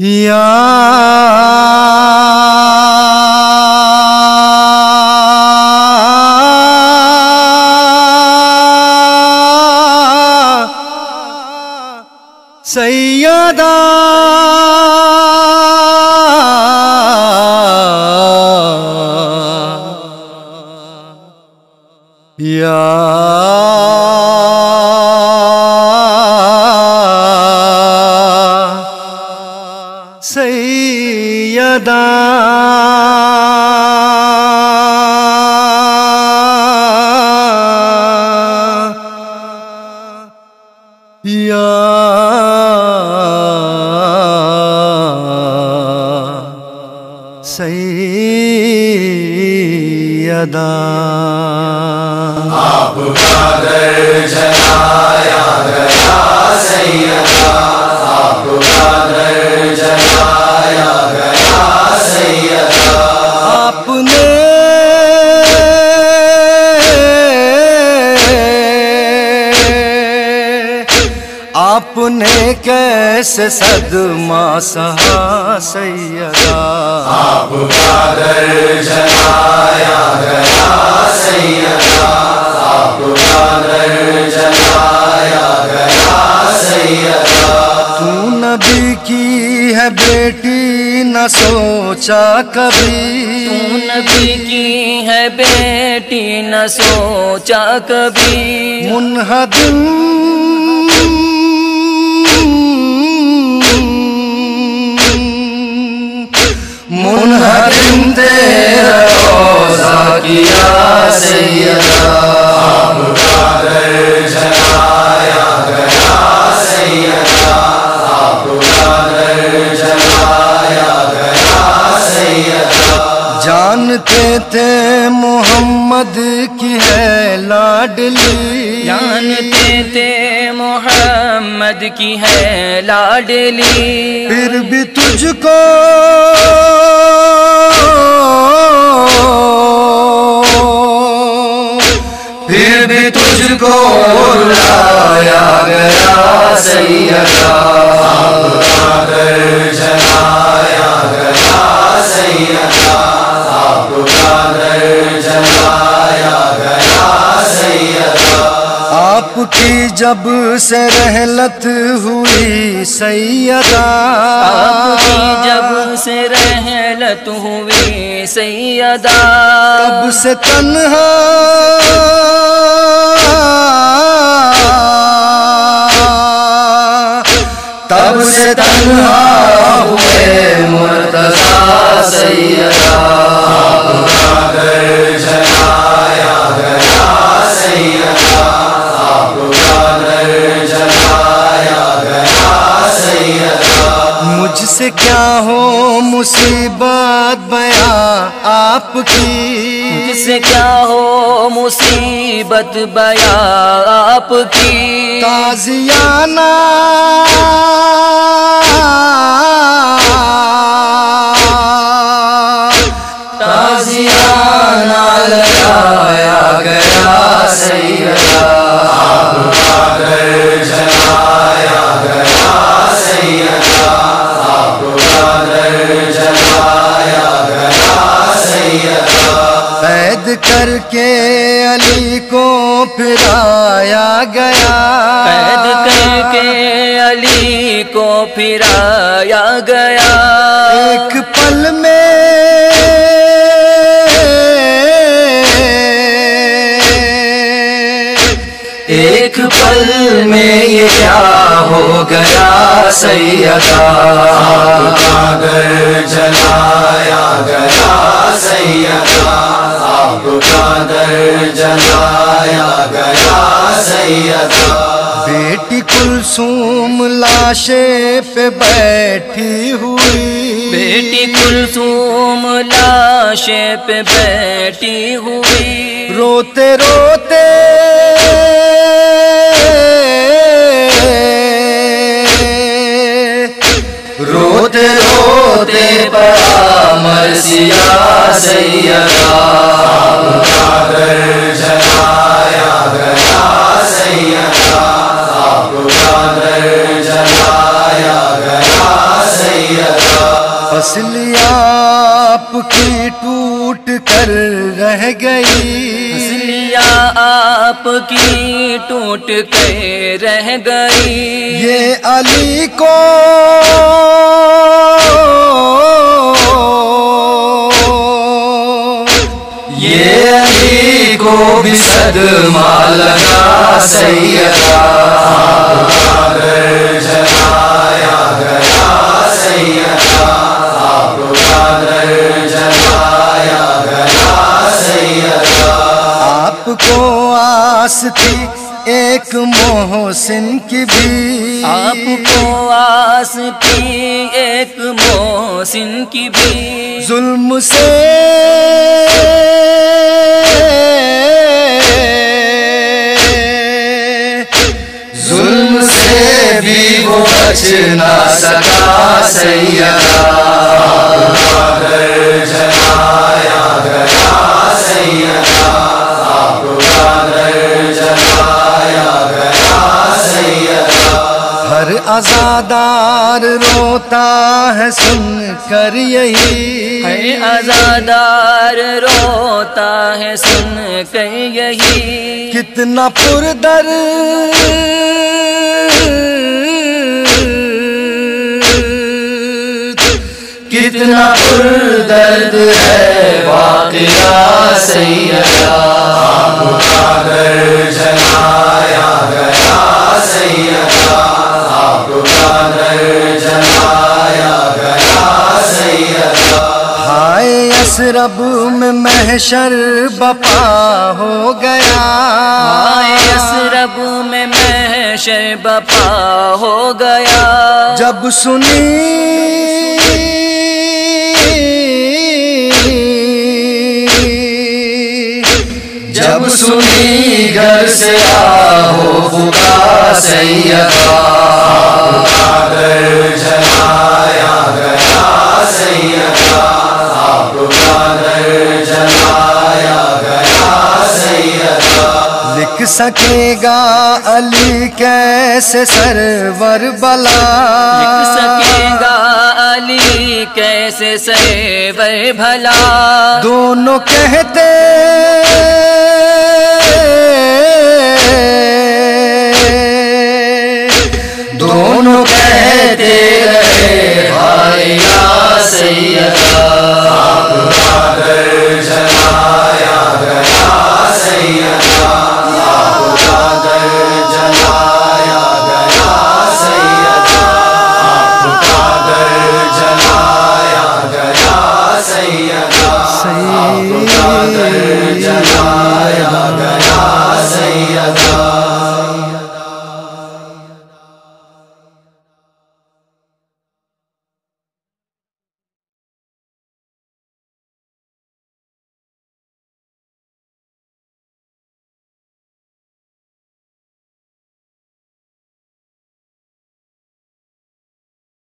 یا سیدہ یا سیدہ یا سیدہ آپ کا در جلایا گیا سیدہ آپ نے کیسے صدمہ سہا سیدہ آپ کا در جلایا گیا سیدہ آپ کا در کی ہے بیٹی نہ سوچا کبھی؟ تو نبی کی ہے بیٹی نہ سوچا کبھی؟ منہدم منہدم تیرا روزہ کیا سیدہ؟ تھے محمد کی ہے لاڈلی۔ پھر بھی تجھ کو پھر بھی تجھ کو لایا گیا سیدہ۔ در جلایا گیا سیدہ۔ آپ کا کی جب سے رحلت ہوئی سیدہ۔ آپ کی جب سے رحلت ہوئی سیدہ۔ تب سے تنہا۔ تب سے تنہا ہوئے مرتضی سیدہ۔ مجھ سے کیا ہو مصیبت بیاں آپ کی؟ جس سے کیا ہو مصیبت بیا آپ کی؟ تازیانہ تازیانہ لگایا گیا سیدہ قید کر کے علی کو پھرایا گیا۔ قید کر کے علی کو پھرایا گیا۔ ایک پل میں ایک پل میں یہ کیا ہو گیا سیدہ؟ در جلایا گیا سیدہ۔ آپ کا در جلایا گیا سیدہ۔ بیٹی کلثوم لاشے پہ بیٹھی ہوئی۔ بیٹی کلثوم لاشے پہ بیٹھی ہوئی۔ روتے روتے گئی۔ آپ کی ٹوٹ کے رہ گئی۔ یہ علی کو یہ علی کو بھی صدمہ لگا سیدہ تھی ایک محسن کی بھی۔ آپ کو آس تھی ایک محسن کی بھی۔ ظلم سے ظلم سے بھی وہ بچ نہ سکا سیدہ آزادار روتا ہے سن کر یہی۔ ہر آزادار روتا ہے سن کے یہی۔ کتنا پر در۔ کتنا پر درد ہے واقعہ سیدہ آپ کا در جلایا گیا سیدہ جلایا گیا ہائے اسرب میں محشر بپا ہو گیا۔ آئے اسرب میں محشر بپا ہو گیا۔ جب سنی سنی گھر سے آہو خدا سیدہ آپ جلایا گیا سیدہ آپ کا در جلایا سکے گا علی کیسے سرور بلا؟ لکھ سکے گا علی کیسے سیور بھلا؟ دونوں کہتے